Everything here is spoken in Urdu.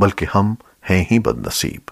بلکہ ہم ہیں ہی بد نصیب